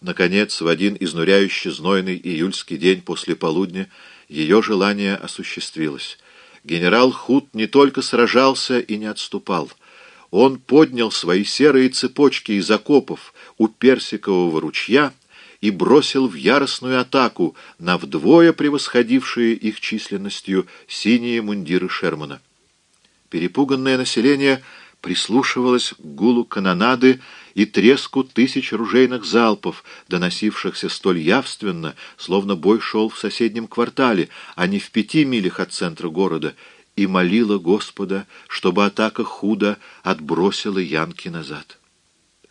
Наконец, в один изнуряющий знойный июльский день после полудня ее желание осуществилось. Генерал Худ не только сражался и не отступал. Он поднял свои серые цепочки из окопов у Персикового ручья и бросил в яростную атаку на вдвое превосходившие их численностью синие мундиры Шермана. Перепуганное население прислушивалось к гулу канонады и треску тысяч ружейных залпов, доносившихся столь явственно, словно бой шел в соседнем квартале, а не в пяти милях от центра города, и молила Господа, чтобы атака худо отбросила Янки назад.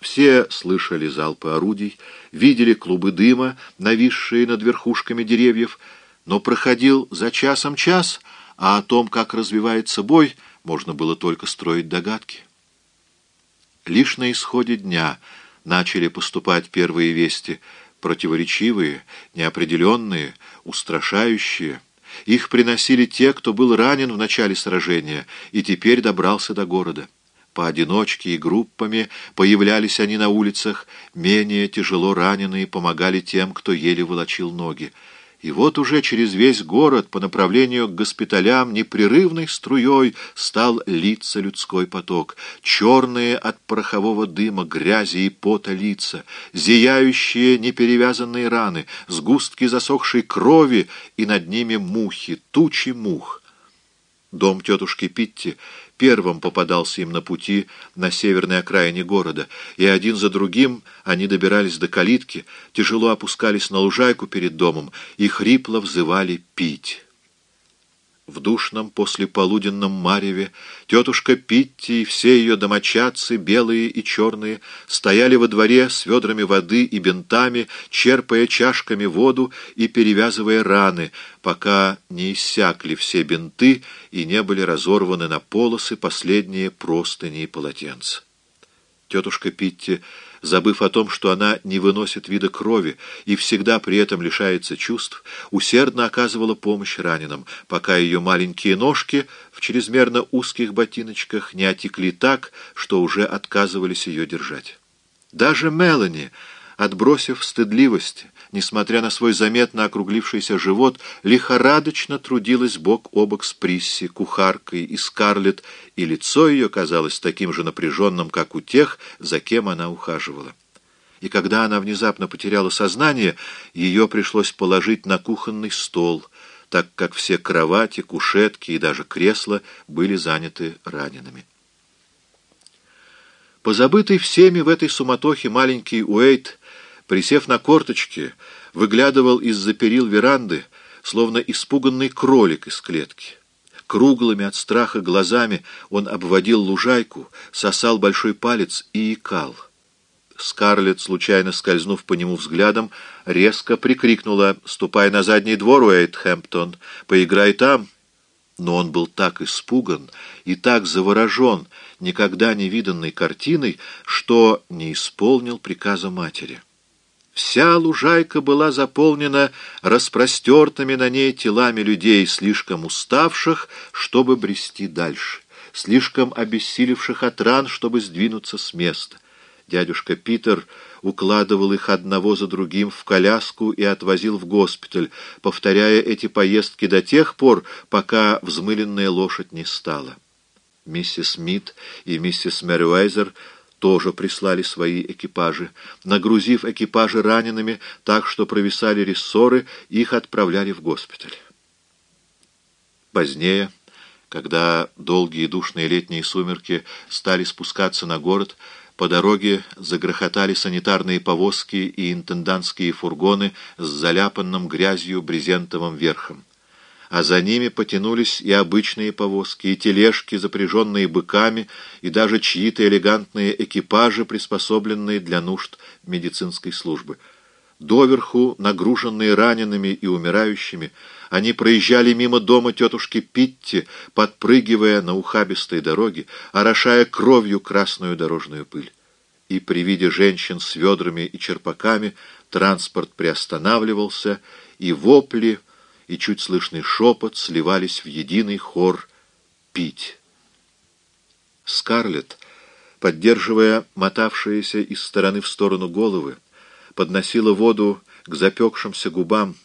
Все слышали залпы орудий, видели клубы дыма, нависшие над верхушками деревьев, но проходил за часом час, а о том, как развивается бой, можно было только строить догадки. Лишь на исходе дня начали поступать первые вести, противоречивые, неопределенные, устрашающие. Их приносили те, кто был ранен в начале сражения и теперь добрался до города. Поодиночке и группами появлялись они на улицах, менее тяжело раненые помогали тем, кто еле волочил ноги. И вот уже через весь город по направлению к госпиталям непрерывной струей стал литься людской поток. Черные от порохового дыма, грязи и пота лица, зияющие неперевязанные раны, сгустки засохшей крови и над ними мухи, тучи мух. Дом тетушки Питти первым попадался им на пути на северной окраине города, и один за другим они добирались до калитки, тяжело опускались на лужайку перед домом и хрипло взывали пить. В душном послеполуденном мареве тетушка Питти и все ее домочадцы, белые и черные, стояли во дворе с ведрами воды и бинтами, черпая чашками воду и перевязывая раны, пока не иссякли все бинты и не были разорваны на полосы последние простыни и полотенца. Тетушка Питти забыв о том, что она не выносит вида крови и всегда при этом лишается чувств, усердно оказывала помощь раненым, пока ее маленькие ножки в чрезмерно узких ботиночках не отекли так, что уже отказывались ее держать. Даже Мелани, отбросив стыдливость, несмотря на свой заметно округлившийся живот, лихорадочно трудилась бок о бок с Присси, кухаркой и Скарлетт, и лицо ее казалось таким же напряженным, как у тех, за кем она ухаживала. И когда она внезапно потеряла сознание, ее пришлось положить на кухонный стол, так как все кровати, кушетки и даже кресла были заняты ранеными. Позабытый всеми в этой суматохе маленький Уэйт присев на корточки, выглядывал из-за перил веранды, словно испуганный кролик из клетки. Круглыми от страха глазами он обводил лужайку, сосал большой палец и икал. Скарлетт, случайно скользнув по нему взглядом, резко прикрикнула «Ступай на задний двор, Уэйтхэмптон, поиграй там!» Но он был так испуган и так заворожен никогда не виданной картиной, что не исполнил приказа матери. Вся лужайка была заполнена распростертыми на ней телами людей, слишком уставших, чтобы брести дальше, слишком обессилевших от ран, чтобы сдвинуться с места. Дядюшка Питер укладывал их одного за другим в коляску и отвозил в госпиталь, повторяя эти поездки до тех пор, пока взмыленная лошадь не стала. Миссис Смит и миссис Мерюэйзер тоже прислали свои экипажи. Нагрузив экипажи ранеными так, что провисали рессоры, их отправляли в госпиталь. Позднее, когда долгие душные летние сумерки стали спускаться на город, по дороге загрохотали санитарные повозки и интендантские фургоны с заляпанным грязью брезентовым верхом а за ними потянулись и обычные повозки, и тележки, запряженные быками, и даже чьи-то элегантные экипажи, приспособленные для нужд медицинской службы. Доверху, нагруженные ранеными и умирающими, они проезжали мимо дома тетушки Питти, подпрыгивая на ухабистой дороге, орошая кровью красную дорожную пыль. И при виде женщин с ведрами и черпаками транспорт приостанавливался, и вопли — и чуть слышный шепот сливались в единый хор «пить». Скарлетт, поддерживая мотавшиеся из стороны в сторону головы, подносила воду к запекшимся губам,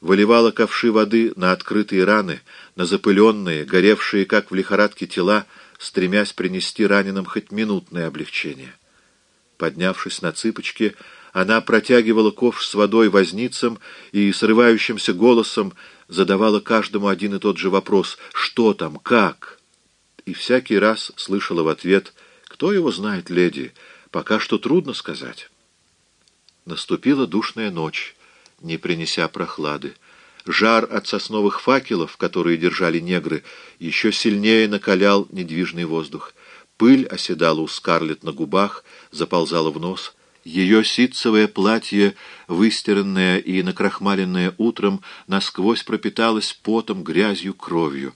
выливала ковши воды на открытые раны, на запыленные, горевшие, как в лихорадке, тела, стремясь принести раненым хоть минутное облегчение. Поднявшись на цыпочки, она протягивала ковш с водой возницам и срывающимся голосом задавала каждому один и тот же вопрос «Что там? Как?» И всякий раз слышала в ответ «Кто его знает, леди? Пока что трудно сказать». Наступила душная ночь, не принеся прохлады. Жар от сосновых факелов, которые держали негры, еще сильнее накалял недвижный воздух. Пыль оседала у Скарлетт на губах, заползала в нос. Ее ситцевое платье, выстиранное и накрахмаленное утром, насквозь пропиталось потом, грязью, кровью.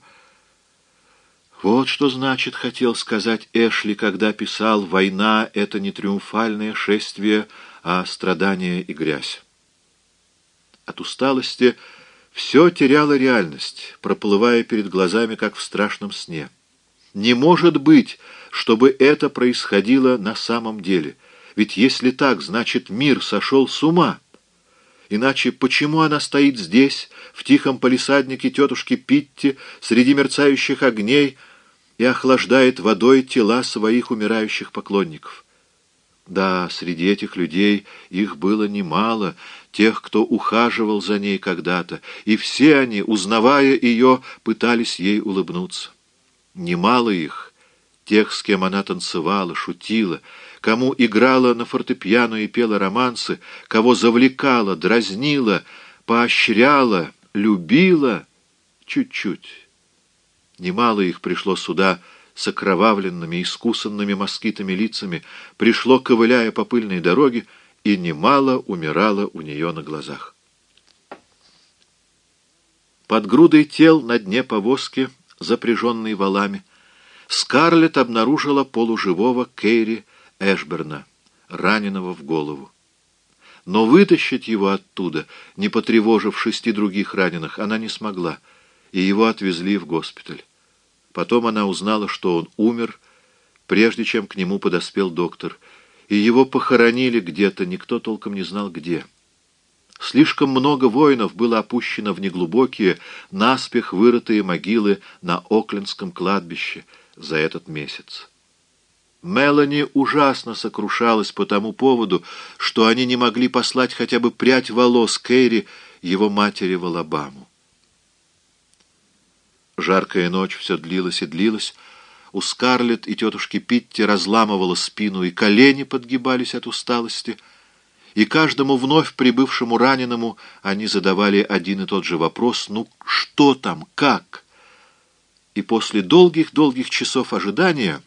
Вот что значит, хотел сказать Эшли, когда писал «Война — это не триумфальное шествие, а страдания и грязь. От усталости все теряло реальность, проплывая перед глазами, как в страшном сне. Не может быть, чтобы это происходило на самом деле. Ведь если так, значит, мир сошел с ума. Иначе почему она стоит здесь, в тихом палисаднике тетушки Питти, среди мерцающих огней, и охлаждает водой тела своих умирающих поклонников? Да, среди этих людей их было немало, тех, кто ухаживал за ней когда-то, и все они, узнавая ее, пытались ей улыбнуться. Немало их, тех, с кем она танцевала, шутила, кому играла на фортепиано и пела романсы, кого завлекала, дразнила, поощряла, любила чуть-чуть. Немало их пришло сюда, — с окровавленными, искусанными москитами лицами, пришло, ковыляя по пыльной дороге, и немало умирало у нее на глазах. Под грудой тел на дне повозки, запряженной валами, Скарлетт обнаружила полуживого Кейри Эшберна, раненого в голову. Но вытащить его оттуда, не потревожив шести других раненых, она не смогла, и его отвезли в госпиталь. Потом она узнала, что он умер, прежде чем к нему подоспел доктор, и его похоронили где-то, никто толком не знал где. Слишком много воинов было опущено в неглубокие, наспех вырытые могилы на Оклендском кладбище за этот месяц. Мелани ужасно сокрушалась по тому поводу, что они не могли послать хотя бы прядь волос Кэрри, его матери в Алабаму. Жаркая ночь все длилась и длилась. У Скарлетт и тетушки Питти разламывала спину, и колени подгибались от усталости. И каждому вновь прибывшему раненому они задавали один и тот же вопрос «Ну, что там? Как?» И после долгих-долгих часов ожидания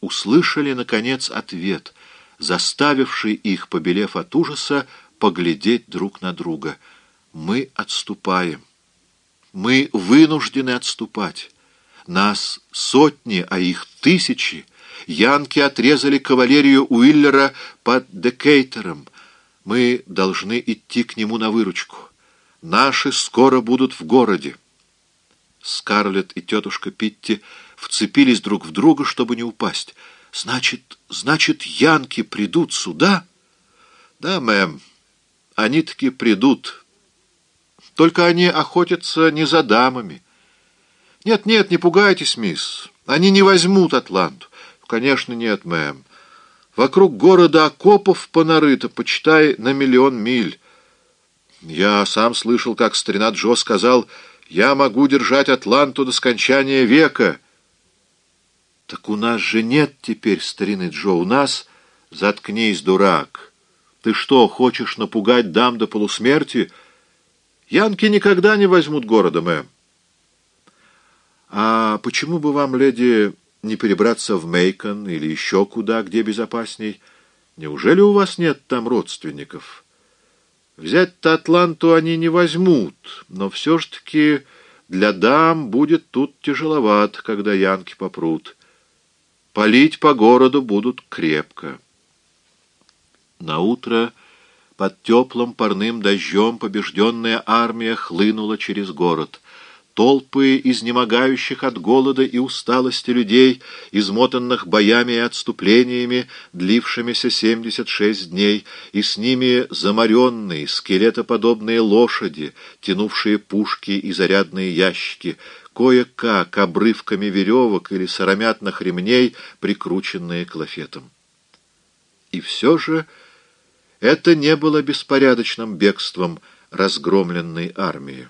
услышали, наконец, ответ, заставивший их, побелев от ужаса, поглядеть друг на друга. «Мы отступаем». Мы вынуждены отступать. Нас сотни, а их тысячи. Янки отрезали кавалерию Уиллера под Декейтером. Мы должны идти к нему на выручку. Наши скоро будут в городе. Скарлетт и тетушка Питти вцепились друг в друга, чтобы не упасть. «Значит, значит, янки придут сюда?» «Да, мэм, они таки придут». Только они охотятся не за дамами. Нет, нет, не пугайтесь, мисс. Они не возьмут Атланту. Конечно, нет, мэм. Вокруг города окопов понарыто, почитай, на миллион миль. Я сам слышал, как старина Джо сказал, «Я могу держать Атланту до скончания века». Так у нас же нет теперь старины Джо, у нас... Заткнись, дурак. Ты что, хочешь напугать дам до полусмерти?» Янки никогда не возьмут города, мэм. А почему бы вам, леди, не перебраться в Мейкон или еще куда, где безопасней? Неужели у вас нет там родственников? Взять-то Атланту они не возьмут, но все ж таки для дам будет тут тяжеловато, когда янки попрут. Полить по городу будут крепко. На утро под теплым парным дождем побежденная армия хлынула через город. толпы изнемогающих от голода и усталости людей, измотанных боями и отступлениями, длившимися 76 дней, и с ними замаренные, скелетоподобные лошади, тянувшие пушки и зарядные ящики, кое-как обрывками веревок или сыромятных ремней, прикрученные к лафетам. И все же это не было беспорядочным бегством разгромленной армии.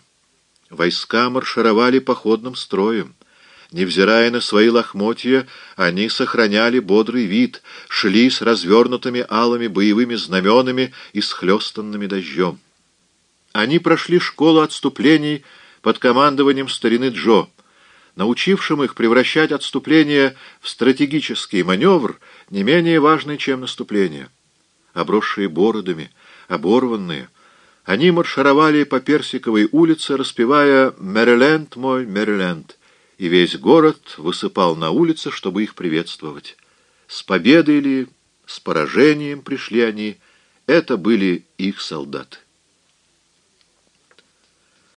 Войска маршировали походным строем. Невзирая на свои лохмотья, они сохраняли бодрый вид, шли с развернутыми алыми боевыми знаменами и схлестанными дождем. Они прошли школу отступлений под командованием старины Джо, научившим их превращать отступление в стратегический маневр, не менее важный, чем наступление. Обросшие бородами, оборванные — они маршировали по Персиковой улице, распевая «Мэриленд мой, Мэриленд», и весь город высыпал на улицы, чтобы их приветствовать. С победой или с поражением пришли они, это были их солдаты.